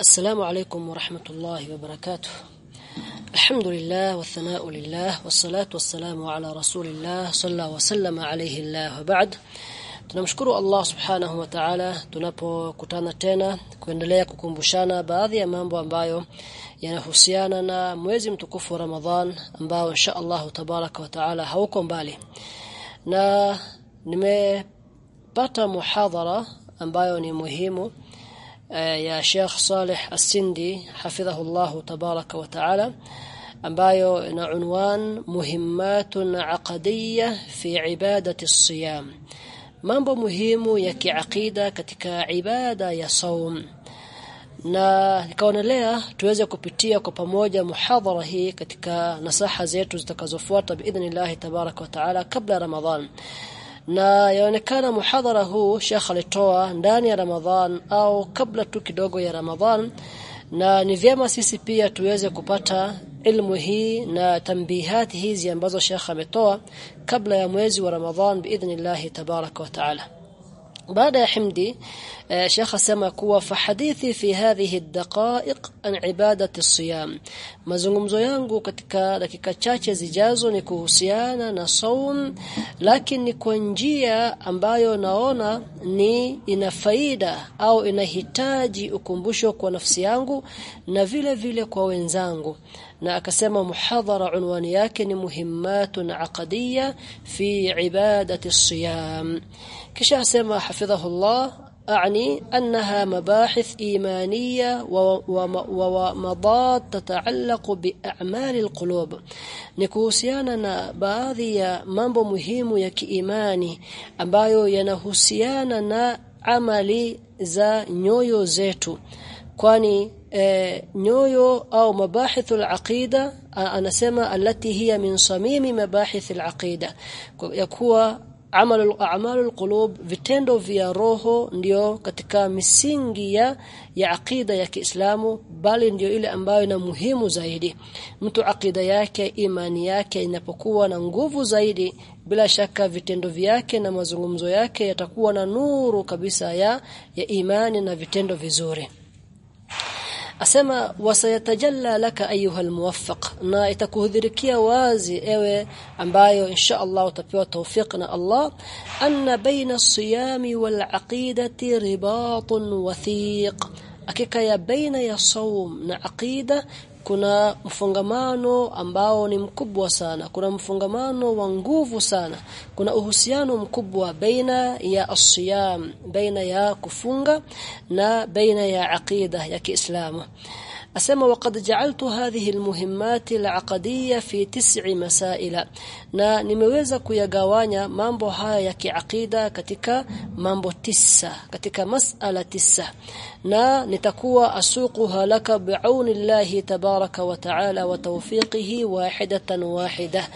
السلام عليكم ورحمة الله وبركاته الحمد لله والثناء لله والصلاة والسلام على رسول الله صلى وسلم عليه الله وبعد tunamshukuru Allah subhanahu wa ta'ala tunapokutana tena kuendelea kukumbushana baadhi ya mambo ambayo yanahusiana na mwezi mtukufu wa Ramadhan ambao insha Allah tabaraka wa ta'ala hauko mbali na nimepata muhadhara ambayo ni muhimu ya Sheikh Saleh As-Sindi hafidhahu Allah tabaraka wa ta'ala ambayo ina unwan muhimmatun aqadiyya fi ibadati as-siyam mambo muhimu ya kiakida katika ibada ya saum. Na nikaonelea tuweze kupitia kwa pamoja muhadhara hii katika nasaha zetu zitakazofuata biidhnillah tabarak wa taala kabla ramadhan na yaonekana muhadhara huu Sheikh alitoa ndani ya Ramadhan au kabla tu kidogo ya Ramadhan na ni vyema sisi pia tuweze kupata ilmu hii na tambihati hizi ambazo Sheikh ametoa kabla ya mwezi wa Ramadhan biidhnillah tabarak wa taala baada ya himdi Sheikh asema kuwa fa hadithi fi hadhihi ad-daqa'iq an ibadati as-siyam mazungumzo yangu katika dakika chache zijazo ni kuhusiana na saum lakini kwa njia ambayo naona ni ina faida au inahitaji ukumbusho kwa nafsi yangu na vile vile kwa wenzangu. Na akasema muhadhara unwani yake ni muhimmatun aqadiyya fi ibadati as-siyam kisha asema hafidhahullah أعني أنها مباحث إيمانية ومضاد تتعلق بأعمال القلوب نكوhusiana na baadhi ya mambo muhimu ya kiimani ambayo yanahusiana na amali za nyoyo zetu kwani e, nyoyo au mabahithu al-aqida anasema alati hiya min samimi mabahith al-aqida ya kuwa amalu a'malul qulub vitendo vya roho ndio katika misingi ya ya akida ya Kiislamu bali ndio ile ambayo ina muhimu zaidi. Mtu akida yake imani yake inapokuwa na nguvu zaidi bila shaka vitendo vyake na mazungumzo yake yatakuwa na nuru kabisa ya ya imani na vitendo vizuri asema wasayatajalla laka ayuha almuwaffaq na itakuhudhirikia wazi ewe ambayo insha Allah utapewa tawfik na Allah anna baina as-siyami wal aqidati ribatun wathiq hakika ya baina ya saum na aqida kuna mfungamano ambao ni mkubwa sana. Kuna mfungamano wa nguvu sana. Kuna uhusiano mkubwa baina ya asiyam baina ya kufunga na baina ya aqida ya Kiislamu asema waqad ja'altu hadhihi almuhimmat alaqadiyya fi tis'i masaila na nimeweza kuyagawanya mambo haya ya kiakida katika mambo tisa katika masala tisa. Na nitakuwa asuquha laka bi'auni Allah tabaraka wa ta'ala wa tawfiqihi wahidatan wahida.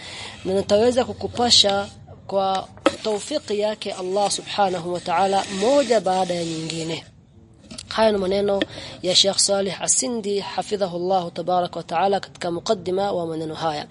Na nitaweza kukupasha kwa tawfiki yake Allah subhanahu wa ta'ala moja baada ya nyingine haya ni maneno ya Sheikh Salih Asindi hafidhahu Allah tabarak wa taala katika mukaddima wa maneno haya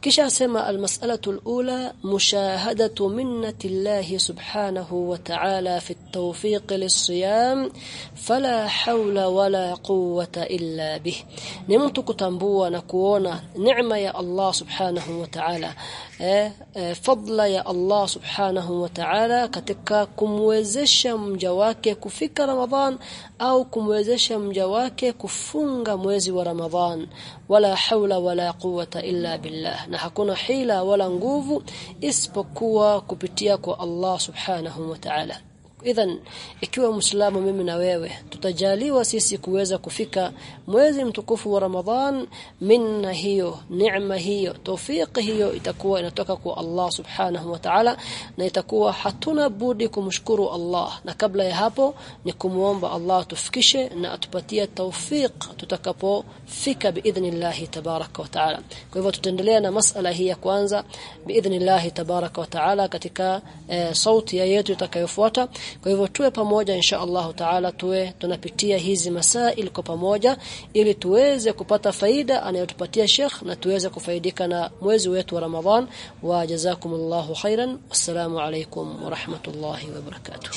kisha asema almas'alatu alula mushahadatu minnati Allah subhanahu wa ta'ala fi at-tawfiq lis-siyam fala hawla wala quwwata illa bih ni mtu kutambua na kuona neema ya Allah subhanahu wa ta'ala eh, eh, fadla ya Allah subhanahu wa ta'ala katika kumwezesha mja wake kufika Ramadhan au kumwezesha mja wake kufunga mwezi wa Ramadhan. Wala haula wala quwata illa billah. Na hakuna hila wala nguvu isipokuwa kupitia kwa Allah subhanahu wa ta'ala idhan ikiwa muislamu mimi na wewe tutajaliwa sisi kuweza kufika mwezi mtukufu wa Ramadhan minna hiyo neema hiyo tawfiq hiyo itakuwa inatoka kwa Allah subhanahu wa ta'ala na itakuwa hatuna budi kumshukuru Allah. Na kabla ya hapo ni kumuomba Allah tufikishe na atupatie tawfik tutakapofika biidhnillah tabaraka wa ta'ala. Kwa hivyo tutaendelea na masala hii ya kwanza biidhnillah tabaraka wa ta'ala katika e, sauti ya yetu itakayofuata kwa hivyo tuwe pamoja insha Allah taala tuwe tunapitia hizi masaa kwa pamoja ili tuweze kupata faida anayotupatia Sheikh na tuweze kufaidika na mwezi wetu wa Ramadhan. Wa jazakumullahu khairan. Wassalamu alaykum wa rahmatullahi wa barakatuh